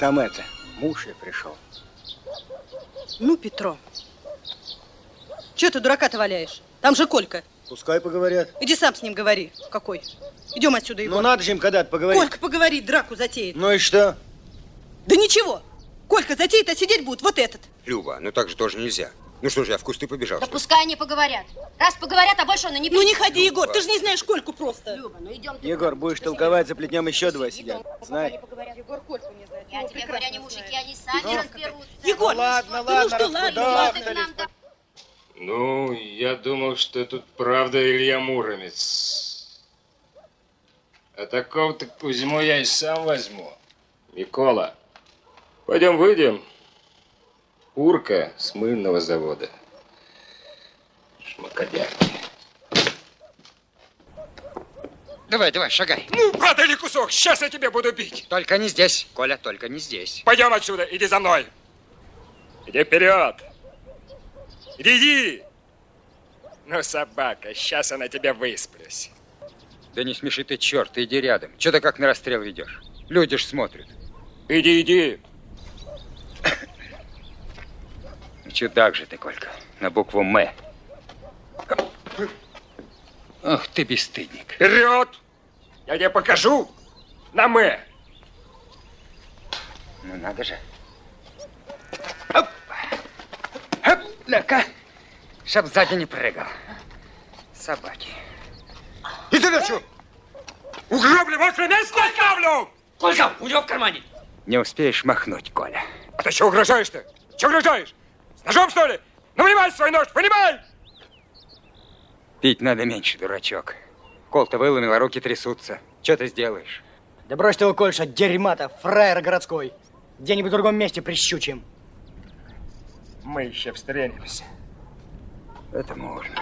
Там это, муж и пришел. Ну, Петро, что ты дурака-то валяешь? Там же Колька. Пускай поговорят. Иди сам с ним говори. Какой? Идем отсюда, Егор. Ну, надо же им когда-то поговорить. Колька поговорит, драку затеет. Ну и что? Да ничего. Колька затеет, а сидеть будет вот этот. Люба, ну так же тоже нельзя. Ну что же, я в кусты побежал. Да что пускай они поговорят. Раз поговорят, а больше он и не Ну не ходи, Егор, ты же не знаешь Кольку просто. Люба, ну идем. Егор, будешь толковать, заплетнем еще два сидят. Знай. Егор Кольку не знает. Я тебе говорю, они мужики, они сами разберутся. Егор, ладно, ну что, ладно, ладно. Нам да- Ну, я думал, что тут правда Илья Муромец. А такого-то Кузьму я и сам возьму. Микола, пойдем выйдем. Урка с мыльного завода. Шмакодярки. Давай, давай, шагай. Ну, падали кусок, сейчас я тебя буду бить. Только не здесь, Коля, только не здесь. Пойдем отсюда, иди за мной. Иди вперед. Иди, иди. Ну, собака, сейчас я на тебя высплюсь. Да не смеши ты, черт, иди рядом. Че ты как на расстрел ведешь? Люди ж смотрят. Иди, иди. Ну, Чудак же ты, Колька, на букву «М». Ох ты, бесстыдник. Вперед! Я тебе покажу на «М». Ну, надо же. Оп! Оп! Ля-ка! Чтоб сзади не прыгал. Собаки. Иди лечу! Угроблю, вашу место оставлю! Колька, у него в кармане. Не успеешь махнуть, Коля. А ты что угрожаешь-то? Че угрожаешь? С ножом, что ли? Ну, вынимай свой нож, вынимай! Пить надо меньше, дурачок. Кол-то выломил, а руки трясутся. Че ты сделаешь? Да брось ты его, Кольша, дерьма-то, фраер городской. Где-нибудь в другом месте прищучим. Мы еще встретимся. Это можно.